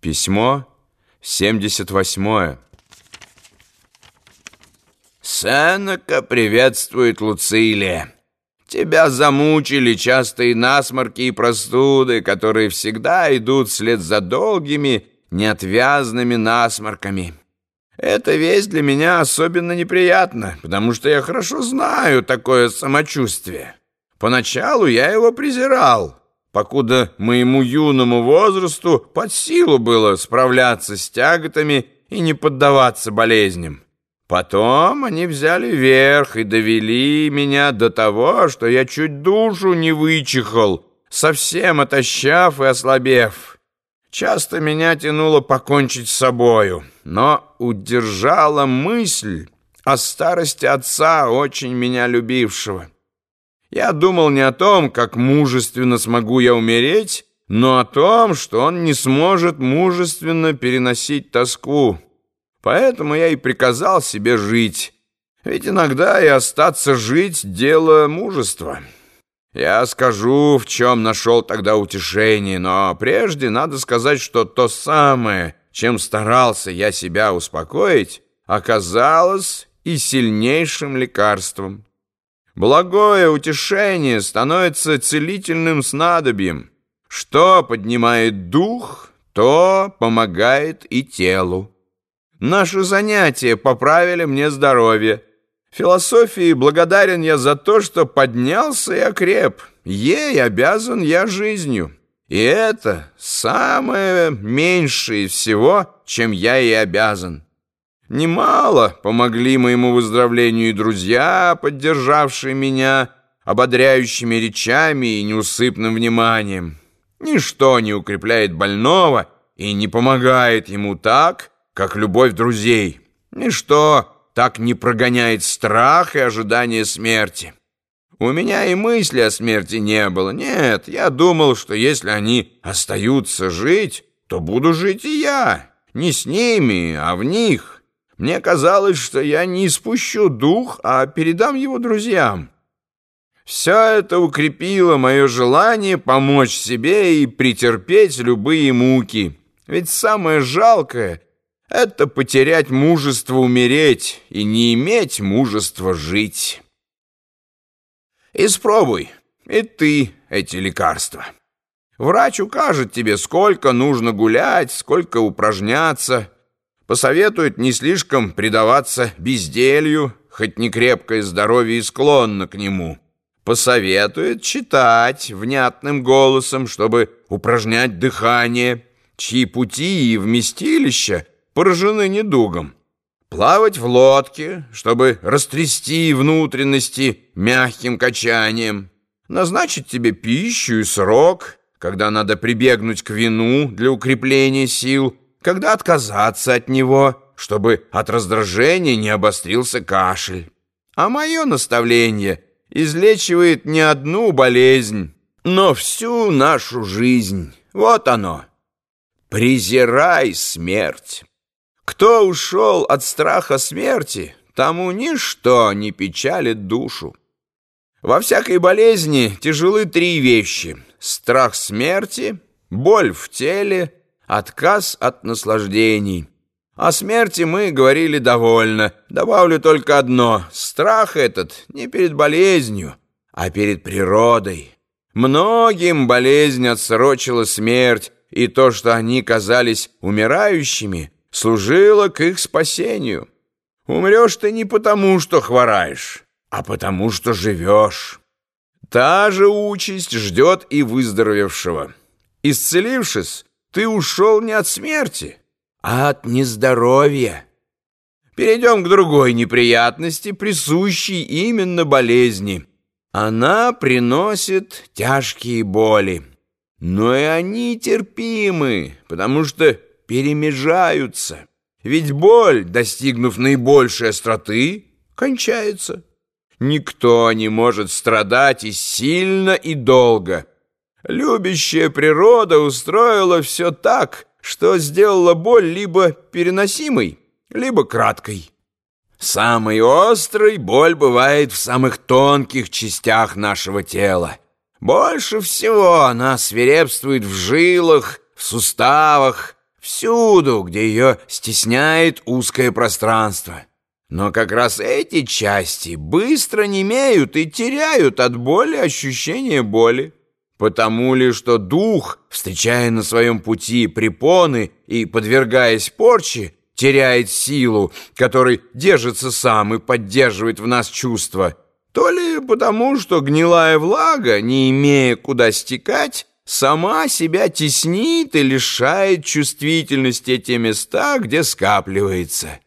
Письмо 78. Сенека приветствует Луцилия. Тебя замучили частые насморки и простуды, которые всегда идут вслед за долгими, неотвязными насморками. Эта весть для меня особенно неприятна, потому что я хорошо знаю такое самочувствие. Поначалу я его презирал, покуда моему юному возрасту под силу было справляться с тяготами и не поддаваться болезням. Потом они взяли верх и довели меня до того, что я чуть душу не вычихал, совсем отощав и ослабев. Часто меня тянуло покончить с собою, но удержала мысль о старости отца, очень меня любившего. Я думал не о том, как мужественно смогу я умереть, но о том, что он не сможет мужественно переносить тоску. Поэтому я и приказал себе жить. Ведь иногда и остаться жить — дело мужества. Я скажу, в чем нашел тогда утешение, но прежде надо сказать, что то самое, чем старался я себя успокоить, оказалось и сильнейшим лекарством. Благое утешение становится целительным снадобьем. Что поднимает дух, то помогает и телу. Наши занятия поправили мне здоровье. Философии благодарен я за то, что поднялся и окреп. Ей обязан я жизнью. И это самое меньшее всего, чем я ей обязан. Немало помогли моему выздоровлению и друзья, поддержавшие меня ободряющими речами и неусыпным вниманием. Ничто не укрепляет больного и не помогает ему так, как любовь друзей. Ничто так не прогоняет страх и ожидание смерти. У меня и мысли о смерти не было. Нет, я думал, что если они остаются жить, то буду жить и я. Не с ними, а в них. Мне казалось, что я не спущу дух, а передам его друзьям. Все это укрепило мое желание помочь себе и претерпеть любые муки. Ведь самое жалкое — это потерять мужество умереть и не иметь мужества жить. Испробуй и ты эти лекарства. Врач укажет тебе, сколько нужно гулять, сколько упражняться, посоветует не слишком предаваться безделью, хоть не крепкое здоровье и склонно к нему, посоветует читать внятным голосом, чтобы упражнять дыхание, чьи пути и вместилища поражены недугом. Плавать в лодке, чтобы растрясти внутренности мягким качанием. Назначить тебе пищу и срок, когда надо прибегнуть к вину для укрепления сил, когда отказаться от него, чтобы от раздражения не обострился кашель. А мое наставление излечивает не одну болезнь, но всю нашу жизнь. Вот оно. Презирай смерть. Кто ушел от страха смерти, тому ничто не печалит душу. Во всякой болезни тяжелы три вещи — страх смерти, боль в теле, отказ от наслаждений. О смерти мы говорили довольно. Добавлю только одно — страх этот не перед болезнью, а перед природой. Многим болезнь отсрочила смерть, и то, что они казались умирающими — служила к их спасению. Умрешь ты не потому, что хвораешь, а потому, что живешь. Та же участь ждет и выздоровевшего. Исцелившись, ты ушел не от смерти, а от нездоровья. Перейдем к другой неприятности, присущей именно болезни. Она приносит тяжкие боли. Но и они терпимы, потому что перемежаются. Ведь боль, достигнув наибольшей остроты, кончается. Никто не может страдать и сильно, и долго. Любящая природа устроила все так, что сделала боль либо переносимой, либо краткой. Самой острой боль бывает в самых тонких частях нашего тела. Больше всего она свирепствует в жилах, в суставах, всюду, где ее стесняет узкое пространство. Но как раз эти части быстро немеют и теряют от боли ощущение боли. Потому ли, что дух, встречая на своем пути препоны и подвергаясь порче, теряет силу, которой держится сам и поддерживает в нас чувства, то ли потому, что гнилая влага, не имея куда стекать, сама себя теснит и лишает чувствительности те места, где скапливается.